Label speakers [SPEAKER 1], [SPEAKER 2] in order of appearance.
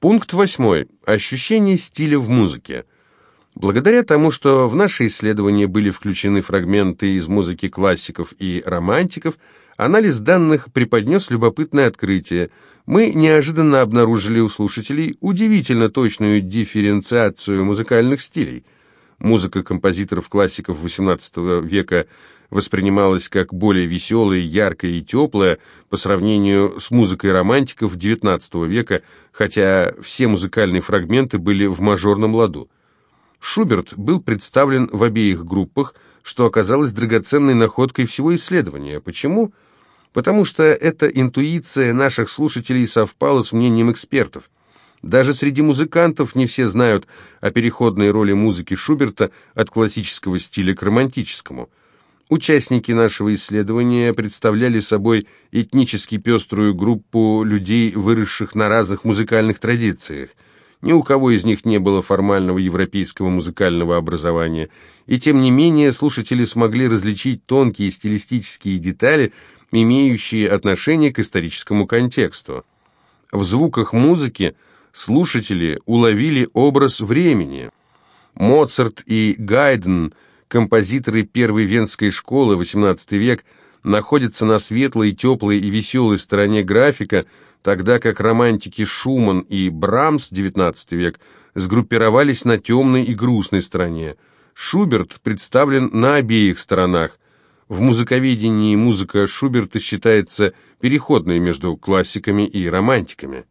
[SPEAKER 1] Пункт восьмой. Ощущение стиля в музыке. Благодаря тому, что в наши исследования были включены фрагменты из музыки классиков и романтиков, анализ данных преподнес любопытное открытие. Мы неожиданно обнаружили у слушателей удивительно точную дифференциацию музыкальных стилей. Музыка композиторов-классиков XVIII века воспринималась как более веселая, яркая и теплая по сравнению с музыкой романтиков XIX века, хотя все музыкальные фрагменты были в мажорном ладу. Шуберт был представлен в обеих группах, что оказалось драгоценной находкой всего исследования. Почему? Потому что эта интуиция наших слушателей совпала с мнением экспертов. Даже среди музыкантов не все знают о переходной роли музыки Шуберта от классического стиля к романтическому. Участники нашего исследования представляли собой этнически пеструю группу людей, выросших на разных музыкальных традициях – ни у кого из них не было формального европейского музыкального образования, и тем не менее слушатели смогли различить тонкие стилистические детали, имеющие отношение к историческому контексту. В звуках музыки слушатели уловили образ времени. Моцарт и Гайден, композиторы первой венской школы, XVIII век, находятся на светлой, теплой и веселой стороне графика – тогда как романтики Шуман и Брамс, XIX век, сгруппировались на темной и грустной стороне. Шуберт представлен на обеих сторонах. В музыковедении музыка Шуберта считается переходной между классиками и романтиками.